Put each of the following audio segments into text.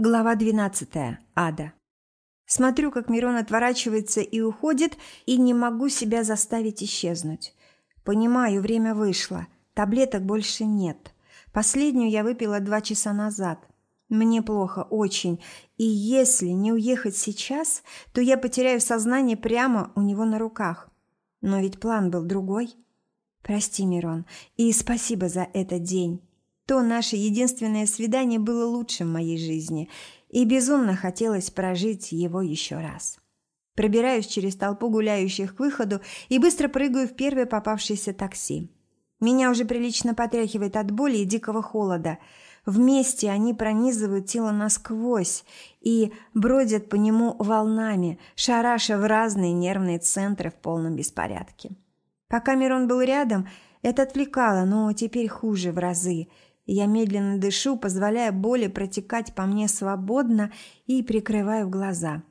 Глава 12. Ада. Смотрю, как Мирон отворачивается и уходит, и не могу себя заставить исчезнуть. Понимаю, время вышло. Таблеток больше нет. Последнюю я выпила два часа назад. Мне плохо, очень. И если не уехать сейчас, то я потеряю сознание прямо у него на руках. Но ведь план был другой. Прости, Мирон, и спасибо за этот день. То наше единственное свидание было лучшим в моей жизни, и безумно хотелось прожить его еще раз. Пробираюсь через толпу гуляющих к выходу и быстро прыгаю в первое попавшееся такси. Меня уже прилично потряхивает от боли и дикого холода. Вместе они пронизывают тело насквозь и бродят по нему волнами, шараша в разные нервные центры в полном беспорядке. Пока Мирон был рядом, это отвлекало, но теперь хуже в разы – я медленно дышу, позволяя боли протекать по мне свободно и прикрываю глаза.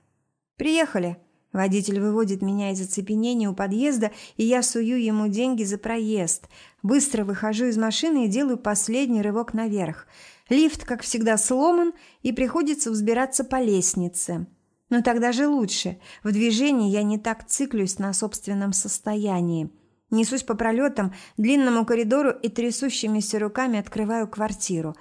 «Приехали!» Водитель выводит меня из оцепенения у подъезда, и я сую ему деньги за проезд. Быстро выхожу из машины и делаю последний рывок наверх. Лифт, как всегда, сломан, и приходится взбираться по лестнице. Но тогда же лучше. В движении я не так циклюсь на собственном состоянии. Несусь по пролетам, длинному коридору и трясущимися руками открываю квартиру.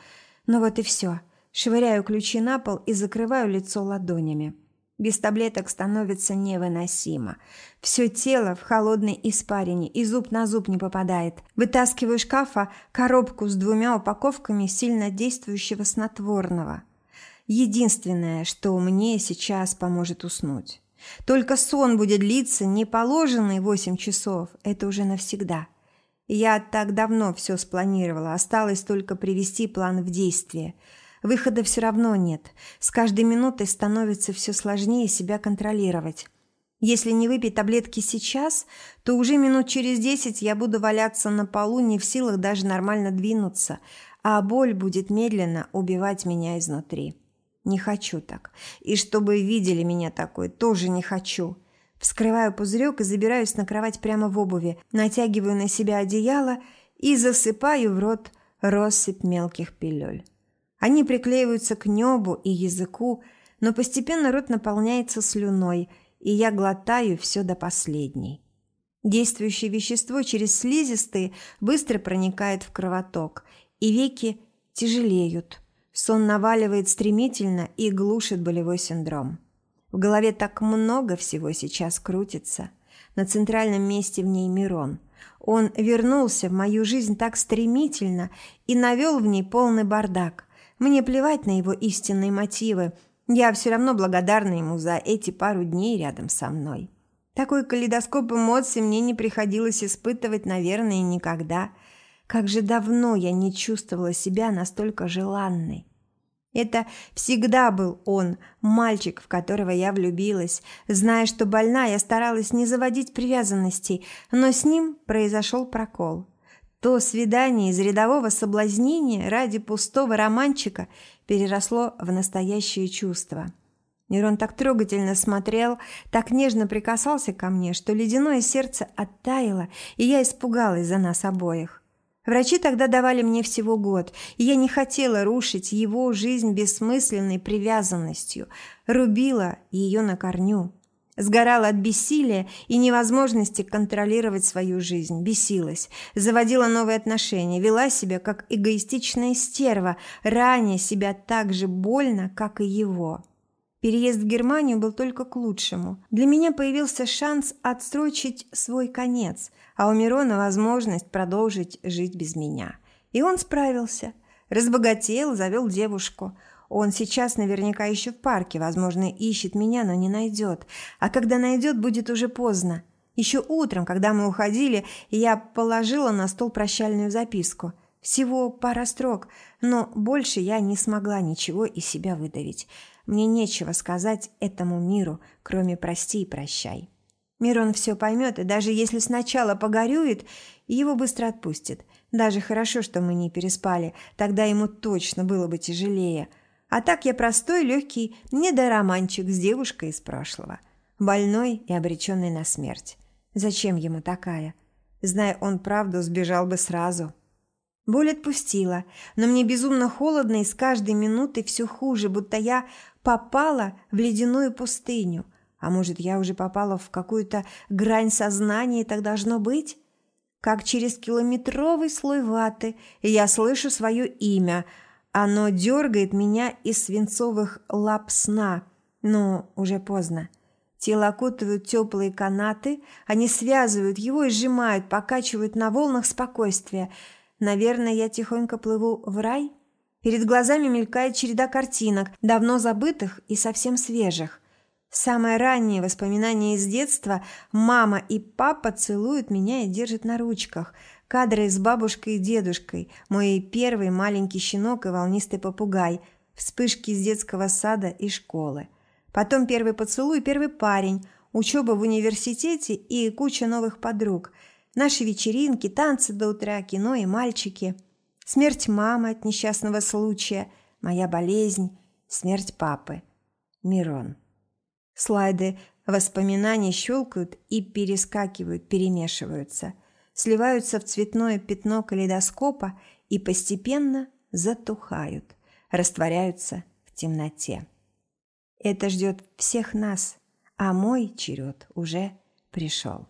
Ну вот и все. Швыряю ключи на пол и закрываю лицо ладонями. Без таблеток становится невыносимо. Все тело в холодной испарине, и зуб на зуб не попадает. Вытаскиваю из шкафа коробку с двумя упаковками сильно действующего снотворного. Единственное, что мне сейчас поможет уснуть. Только сон будет длиться не положенные восемь часов, это уже навсегда. Я так давно все спланировала, осталось только привести план в действие. Выхода все равно нет. С каждой минутой становится все сложнее себя контролировать. Если не выпить таблетки сейчас, то уже минут через десять я буду валяться на полу, не в силах даже нормально двинуться, а боль будет медленно убивать меня изнутри. Не хочу так. И чтобы видели меня такой, тоже не хочу. Вскрываю пузырек и забираюсь на кровать прямо в обуви, натягиваю на себя одеяло и засыпаю в рот россыпь мелких пилюль. Они приклеиваются к небу и языку, но постепенно рот наполняется слюной, и я глотаю все до последней. Действующее вещество через слизистые быстро проникает в кровоток, и веки тяжелеют – Сон наваливает стремительно и глушит болевой синдром. В голове так много всего сейчас крутится. На центральном месте в ней Мирон. Он вернулся в мою жизнь так стремительно и навел в ней полный бардак. Мне плевать на его истинные мотивы. Я все равно благодарна ему за эти пару дней рядом со мной. Такой калейдоскоп эмоций мне не приходилось испытывать, наверное, никогда – как же давно я не чувствовала себя настолько желанной. Это всегда был он, мальчик, в которого я влюбилась. Зная, что больна, я старалась не заводить привязанностей, но с ним произошел прокол. То свидание из рядового соблазнения ради пустого романчика переросло в настоящее чувство. Нерон так трогательно смотрел, так нежно прикасался ко мне, что ледяное сердце оттаяло, и я испугалась за нас обоих. Врачи тогда давали мне всего год, и я не хотела рушить его жизнь бессмысленной привязанностью, рубила ее на корню. Сгорала от бессилия и невозможности контролировать свою жизнь, бесилась, заводила новые отношения, вела себя как эгоистичная стерва, раня себя так же больно, как и его. Переезд в Германию был только к лучшему. Для меня появился шанс отсрочить свой конец, а у Мирона возможность продолжить жить без меня. И он справился. Разбогател, завел девушку. Он сейчас наверняка еще в парке, возможно, ищет меня, но не найдет. А когда найдет, будет уже поздно. Еще утром, когда мы уходили, я положила на стол прощальную записку. Всего пара строк, но больше я не смогла ничего из себя выдавить. Мне нечего сказать этому миру, кроме «прости и прощай». Мирон все поймет, и даже если сначала погорюет, его быстро отпустит. Даже хорошо, что мы не переспали, тогда ему точно было бы тяжелее. А так я простой, легкий недороманчик с девушкой из прошлого. Больной и обреченный на смерть. Зачем ему такая? Зная он правду, сбежал бы сразу. Боль отпустила, но мне безумно холодно и с каждой минутой все хуже, будто я попала в ледяную пустыню. А может, я уже попала в какую-то грань сознания, и так должно быть? Как через километровый слой ваты я слышу свое имя. Оно дергает меня из свинцовых лап сна. Но уже поздно. Тело окутывают теплые канаты, они связывают его и сжимают, покачивают на волнах спокойствия – Наверное, я тихонько плыву в рай? Перед глазами мелькает череда картинок, давно забытых и совсем свежих. Самое раннее воспоминание из детства – мама и папа целуют меня и держат на ручках. Кадры с бабушкой и дедушкой, мой первый маленький щенок и волнистый попугай, вспышки из детского сада и школы. Потом первый поцелуй, первый парень, учеба в университете и куча новых подруг – Наши вечеринки, танцы до утра, кино и мальчики. Смерть мамы от несчастного случая, моя болезнь, смерть папы. Мирон. Слайды воспоминаний щелкают и перескакивают, перемешиваются, сливаются в цветное пятно калейдоскопа и постепенно затухают, растворяются в темноте. Это ждет всех нас, а мой черед уже пришел.